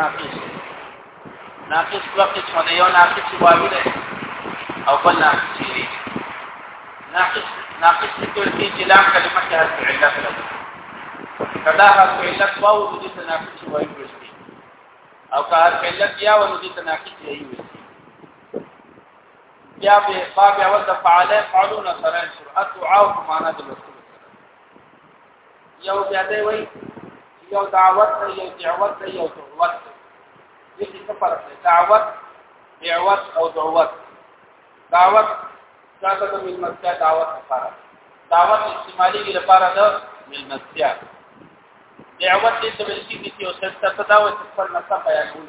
ناقص ناقص دوه قسمه دی یو ناقص واوی دی او بل ناقص دی ناقص ناقص ذکر کې چې لام کلمه کې حرف علت لري کدا حرف علت واو د دې تناقض وایي ورسي او که حرف علت یا ونه دې تناقض یې وي یا به باب اول د فعاله فعلون سره سرعت او معنا د یو بیا دی وای یو دعوت دی یو دعوت دی یو دعوت دی دې څه فرق دی دعوت دعوت او دعوت دعوت ځکه د ملمستیا دعوت لپاره دعوت استعمالي لپاره د ملمستیا دعوت دې څه ویل کیږي چې او څه څه دعوت خپل نصب بیانول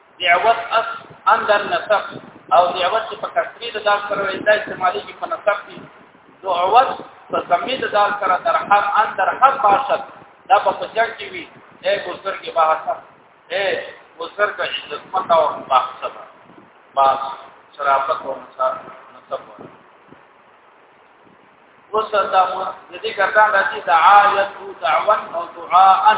دعوت اس اندر نصب او دعوت چې په کثرې د دال سره وي دا استعمالي کې په نصب کې دعوت په زمي د دال سره در حد اندر حد باشد دا په پجړ کې وي اے ګذر کې باشد اے ګذر کا عزت متا او باشد با شرافت او نصب نصب وصدا مو دې ګردان راځي دعایت دعوت او دعاء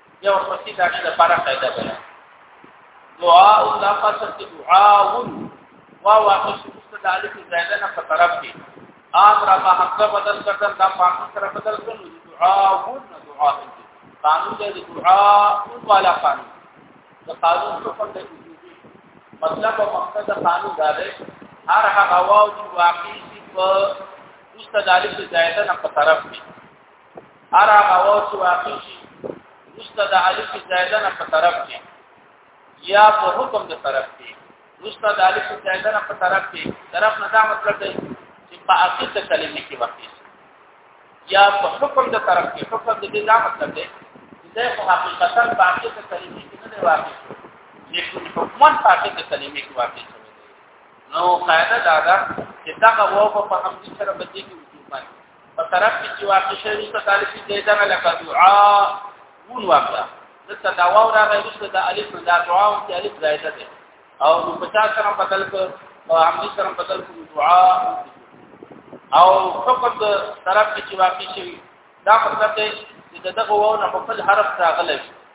یو ورپسې دا چې لپاره قاعده ده دعاء الله فصل دعاء وا واقع شخص د الف زائده نه په طرف کې عام را په حق بدل کړل دا پاکو سره بدل کړو دعاء دعاء قانون د دعاء والا قانون د قانون په پرده مطلب او مقصد د قانون دا دی هر هغه واو چې واقع شي په مستدارک زائده نه په طرف کې ارا غوا چې واقع شي مست د الف زائده نه په طرف کې یا په حکم د طرف کې مست د الف زائده نه په طرف کې طرف نه دا مطلب دی چې په اصل ته کلمې کې واقع شي یا په حکم د طرف کې حکم د دې دا مطلب دی چې په حقیقتا په اصل ته کلمې کې نه واقع شي لیکن حکمن په اصل ته کلمې کې واقع شي نو قاعده دا ده چې دا غوا په همدې سره بدلېږي په طرف کې چې واقع شوی رسته طالب دې دغه لکه دعا ون واقع دلته دا واو راغی رسته د الف نه دا دعا او چې الف زائده ده او نو په چا سره بدل کو او عملی سره بدل کو دعا او فقط طرف کې چې واقع شوی دا مطلب دی چې دغه واو نه خپل حرف راغلی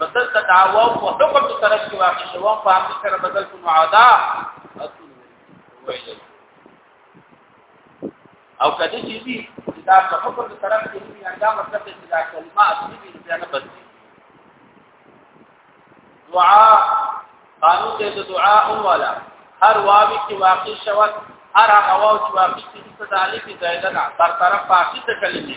بدل تدعوا او حکم سره کې واقع شو او په هغه سره بدل کو معادا او کدی چې دي دا په حکم سره کې دي انجام مطلب چې دا کلمه اصلي دي چې نه بدلي دعا قانون دې دعا اولا هر واوی کې واقع شوه هر هغه واو چې واقع دي څه د الف زائده نه تر طرف فاصله کلمه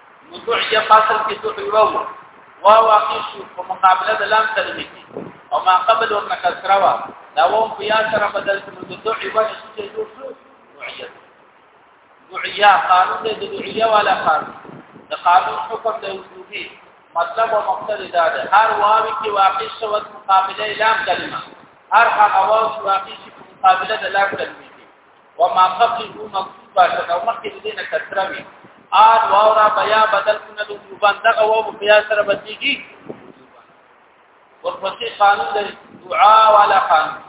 متوعیه فاصل کې څه ویو وا واقع شو په مقابله د لام کلمې کې او ما قبل ورنه کسره وا دا و په یا سره بدل شو د دوعي باندې چې جوړ شو دوعیه دوعیه قانون د دوعیه والا قانون د قانون حکم د وجودي مطلب او مقصد دا ده هر واوی کې واقع شو د مقابله لام کلمه هر هغه واو چې واقع شي په مقابله د لام کلمې کې وما قبله مكتوبه او مخکې دې نه کثره وي آد واورا بیا بدل کنه د دوبان دغه و په بیا سره بدلږي ورپسې قانون د دعا والا قانون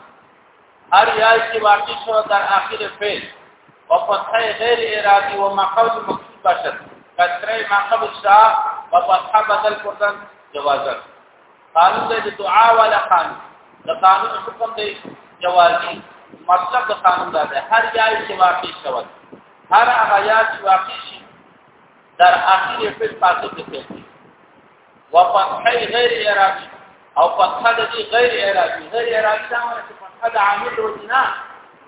هر یا چې واقع شو تر اخر فعل او فتح غیر ارادي او مقبول مکتوب بشر کثره مقبول شاه او فتح بدل کردن جوازه قانون د دعا ولا قانون د قانون حکم دی جوازي مطلب د قانون دا ده هر یای چې واقع شوی هر هغه یا چې واقع شي در اخر په پاتې کې و فتح غیر ارادي او فتح د دې غیر ارادي غیر ارادي دا معنی چې فتح د عامل وجنا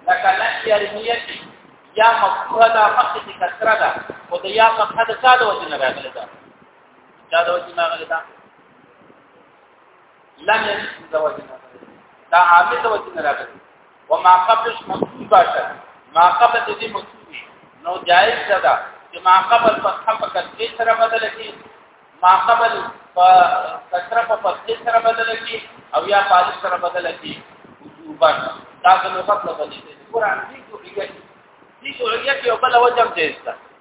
لکه لن يرميتي یا مفتوحه دا مخکې کسره ده او د یا فتح د څه د وجنا راغله دا د وجه ماغلی دا لم يشم د وجه ماغلی دا عامل د وجه نه راغلی وما قبلش مصوب باشه ما قبل د دې مصوب نو جائز ده چې ما قبل په خپه کې سره بدل کی ما قبل په کثره په پخې سره بدل کی او یا پالش سره بدل کی وجوبا دا د لغت له بدلې قرآن دې جوړیږي دې جوړیږي او بل وجه جائز ده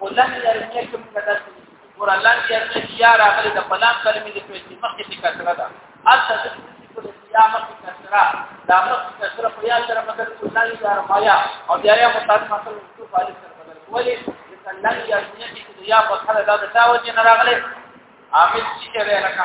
ولن يرميكم كذا ګور الله دې اصل یا راغلی د پلان کلمې د پیسې مخکې کې کثره ده اصل د ذکر یا مخکې کثره دا مخکې کثره په یا سره مدد الله دې یا رمایا او بیا یا مصاد مثلا تو فالس سره بدل ولی لن یرمیا چې یا په خله دا د تاوجه نه راغلی عامل چې دی لکه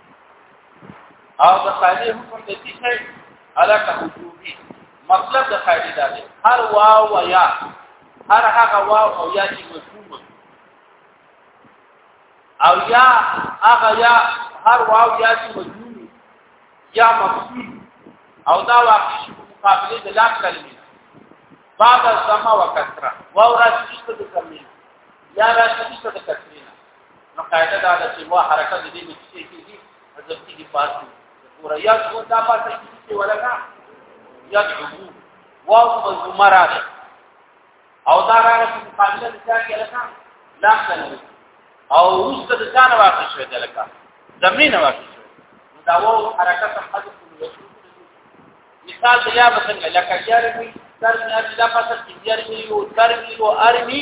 او د قاعده حکم د دې شي علاقه وجوبي مطلب د قاعده دا دی هر واو و یا هر هغه واو او یا چې مفهوم او یا هغه یا هر واو یا چې مفهوم یا مفهوم او دا واقع شي په مقابله د لا کلمې بعد السما وکثره واو راځي چې د کلمې یا راځي چې د کلمې نو قاعده دا ده چې وا حرکت دې دې چې کیږي حذف کیږي پاتې ګوره یا څو دا پاتې کیږي چې ولکه یا څو واو مزمه راځي او دا راځي چې قابلیت دې ځای کې لکه لا څنګه او وروسته د ځان واقع شوی دی لکه زمينه واقع شوی دا واو حرکت حذف مثال دی یا مثلا لکه یارمی ترمی دا پاتې کیږي یارمی او ترمی او ارمی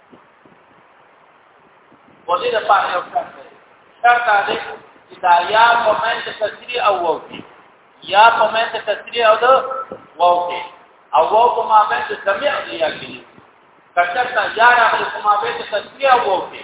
وزي د پاره یو شرط دی شرط دا دی چې دا یا په من د تسری او وو کې یا په من د تسری او د وو کې او وو په ما من د سمع دی یا کې کچر تا یا راغلی په ما من د تسری او وو کې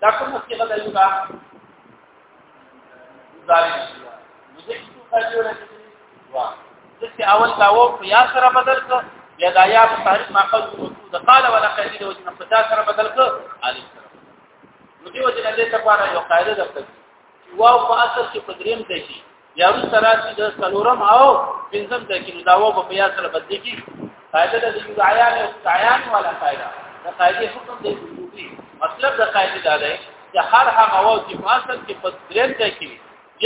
دا کومه صيغه ده یوه ظالم مزه څه کوي ورته وا ځکه اول دا و په یا سره بدل کړ بیا دا یا په تعریف ما قول موجود قال ولا قیدی د وجنه په تا سره بدل کړ عالم سره نو دی وجنه دې ته پاره یو قاعده درته واو په اصل کې په دریم ځای کې یا سره چې د سلورم او پنځم د کې دا و په یا سره بدل کی قاعده د یعیان او تعیان ولا قاعده دا قاعده حکم دی وجودي مطلب د قاعده دا دی چې هر هغه و چې فاصل کې په درېم ځای کې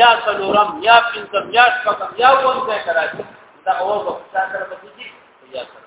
یا سلورم یا پنځم یا شپږم یا وون ځای کرا دا و په یا سره بدل کی یا سره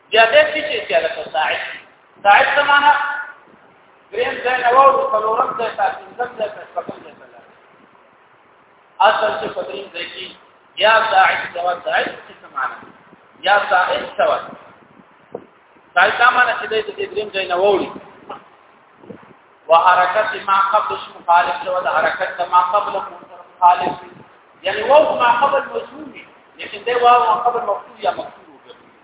بیا دې شي چې چې لکه ساعت ساعت څه معنا دریم ځای نه وو څلورم ځای ته پنځم ځای ته شپږم ځای ته اصل چې په دریم ځای کې یا ساعت سوا ساعت څه معنا یا ساعت سوا ساعت دا معنا چې دې دې دریم ځای نه ووري وحرکت ما قبل مخالف شو د حرکت ما قبل مخالف یعنی وو ما قبل مجهول لیکن دی وو ما قبل مقصود یا مقصود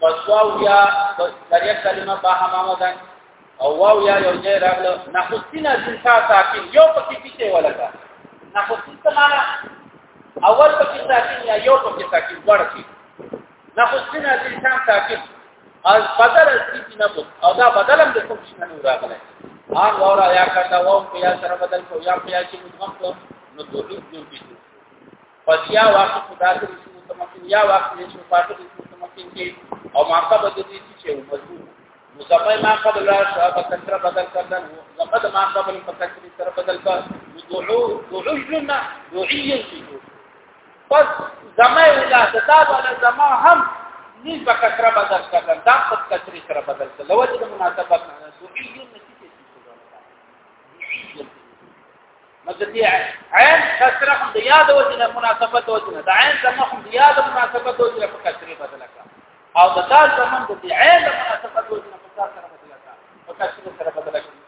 پسواو یا دریا کلمه با همامه ده او واو یا یو ځای راغله نخستینا جنسا ساکن یو پکې پیته ولګا نخستین څه معنا اول پکې ساکن یا یو پکې ساکن ورکی نخستینا جنسا ساکن از بدل از کی نه بوت او دا بدل هم د کوم شي نه راغله آن وورا یا کړه واو په یا سره بدل کو یا په یا چې مدغم کو نو دوی جون پیته فضیا واقع خدا ته شو متمکن یا واقع شو فاطر شو متمکن کې او ما قبل د دې چې مضبوط مزمه ما قبل را شو په کثر بدل کړل زمد ما قبل په کثر سره بدل کړ دعو دعو جنہ دعیه شي پس زمه ولا تتاب ولا زمه هم نیز په کثر بدل کړل دا په کثر سره بدل کړل وجه د مناسبت نه دعیه مدتی عین کسره هم د یاد او جن مناسبت او جن د عین زمه هم د یاد مناسبت او جن په کسره بدل کا او د دال زمه د عین مناسبت او جن په کسره بدل کا په کسره سره بدل کا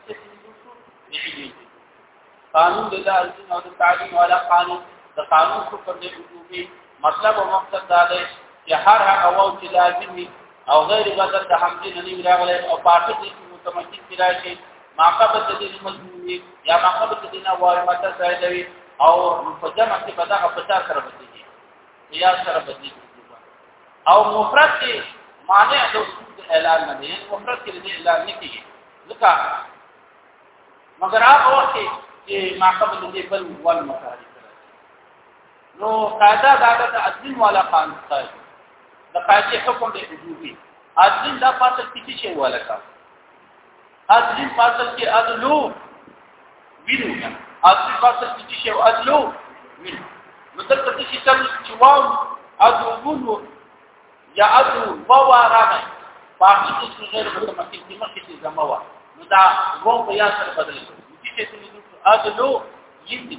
قانون د دال او د تعلیم ولا قانون د قانون کو پر دې وجوبي مطلب او مقصد دا دی چې هر هغه وو چې لازمي او غیر بدل د حمدې نه نیو راغلی او پاتې دي چې متمکن کې راشي ماقبه د دې مضموني یا ماقبه د دې نه وایي ماته ځای دی او په جمع کې به دا په چا سره بدلېږي یا سره بدلېږي او مفرد کې معنی د اعلان نه دی مفرد کې د اعلان نه کیږي ځکه مگر هغه وخت چې ماقبه د دې بل ول مکاري نو قاعده دا د عدل والا قانون دی د قاعده حکم دی وجودي عدل دا پاتل کیږي چې والا کا عدل پاتل کې عدلو وینو عدل پاتل کیږي چې عدلو وینو مطلب د دې چې واو عدلو یا عدل واو راغی باقي څه غیر متمکن دي مخکې چې زما وا نو دا وو په یا سره بدل شي چې څه نو عدلو یې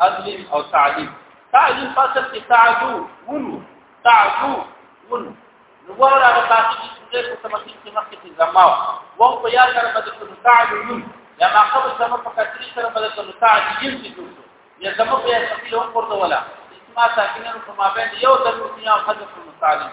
اصل او تعلیم تعلیم فاصل کې تعجو ونو تعجو ونو نو ورا د تاسو چې څنګه په تمثيل کې مخکې کې زما او په یاد سره باندې کوم تعلیم یا ما قبل زما په کتري سره باندې کوم تعلیم چې جوړ یا زما په یاد سره هم ورته ولا اسما ساکنه په مابین یو د نوتیا او حذف متعلق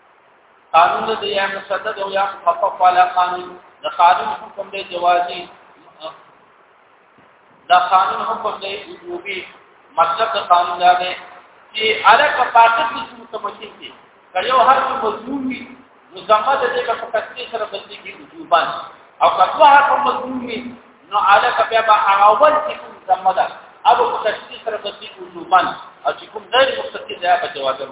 قانون دی یا مسدد او یا مخفف والا قانون د قانون حکم دی جوازي دا قانون حکم دی وجوبي مطلب د قانون دا دی چې الک فاقد نشي متمکن دي کله یو هر مظلوم وي مزمه د دې په کتنې سره بدلي کې وجوبان او کله هر مظلوم وي نو الک بیا به اول چې کوم زمه ده او په کتنې سره بدلي وجوبان او چې کوم غیر مستقل دی په جوازم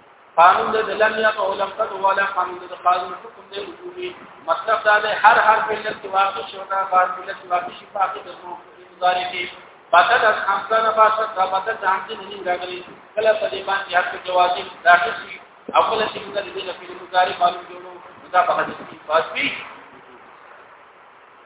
قانون د لم يقع لم قد ولا قانون د قانون حکم دی وجوبي مطلب دا دی هر هر ملت کې واقع شو نه بعد ملت واقع شي پاتې د مضارع کې بدل از حمزه نه باسه دا بدل د حمزه نه راغلي کله په دې باندې حرف جوازي داخل شي او کله چې موږ د دې لپاره مضارع معلوم جوړو دا په حدیث کې فاصله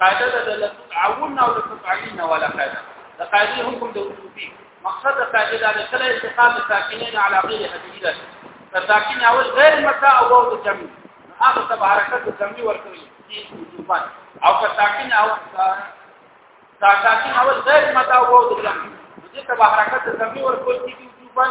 قاعده د لتعاون او لتعین ولا قاعده د قاعده حکم د وجوبي مقصد د قاعده د کله استقام ساکنین علی غیر حدیده د ساکن اول غیر متا او د جمع هغه تب حرکت د جمع ورکوي چې وجوبان او که ساکن او ساکن اول غیر متا او د جمع دې تب حرکت د جمع ورکوي چې وجوبان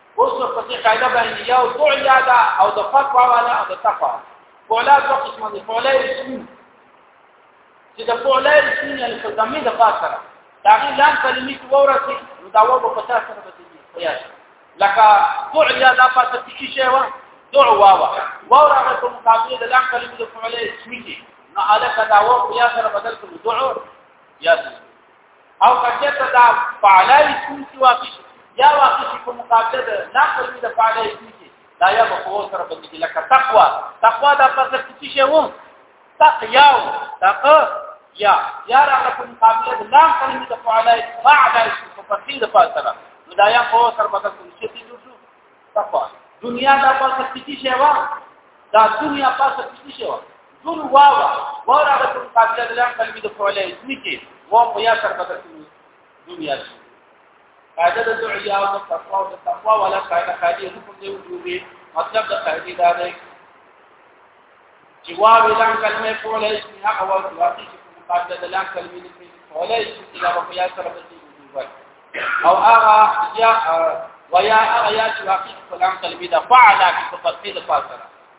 اوس په دې قاعده باندې یو تعیا دا او د فتوا والا او د تقوا فعلا په قسمه دي فعلا اسم چې د فعلا اسم نه په ضمه د فاصله دا غي لام کلمې ورسي نو دا و په تاسو سره بدلی قیاس لکه تعیا دا په تکي شی و دعوا و ورا په مقابله د لام کلمې د فعلا اسم کې نو علاقه دا و قیاس سره بدل کړو دعوا یا او کچته دا فعلای کوم چې واقع یا واقع شي کوم مقابله ده نه کوي د فعلای کوم چې دا یا په خو سره باندې کې لکه تقوا تقوا دا په څه کې شي وو تقیا او تق یا یا را کوم مقابله ده نه کوي د فعلای فعلای په فصیل په سره دا یا خو سره باندې کوم چې جوړ شو تقوا دنیا دا په څه کې شي وا دا دنیا په څه کې شي وا ټول واو واو هغه ټول قابلیت لري کلمې د فعلې دي کې واو په یا سره بدل شي دنیا شي قاعده د دعیا او تقوا او تقوا ولا قاعده خالي حکم دی وجوبي مطلب د قاعده دا دی چې واو لام کلمې فعلې دي هغه واو چې واقعي قاعده د لام کلمې دي فعلې دي دا په یا سره بدل شي او هغه یا ويا ايات واقع كلام قلبي ده فعلا في تفصيل فاصله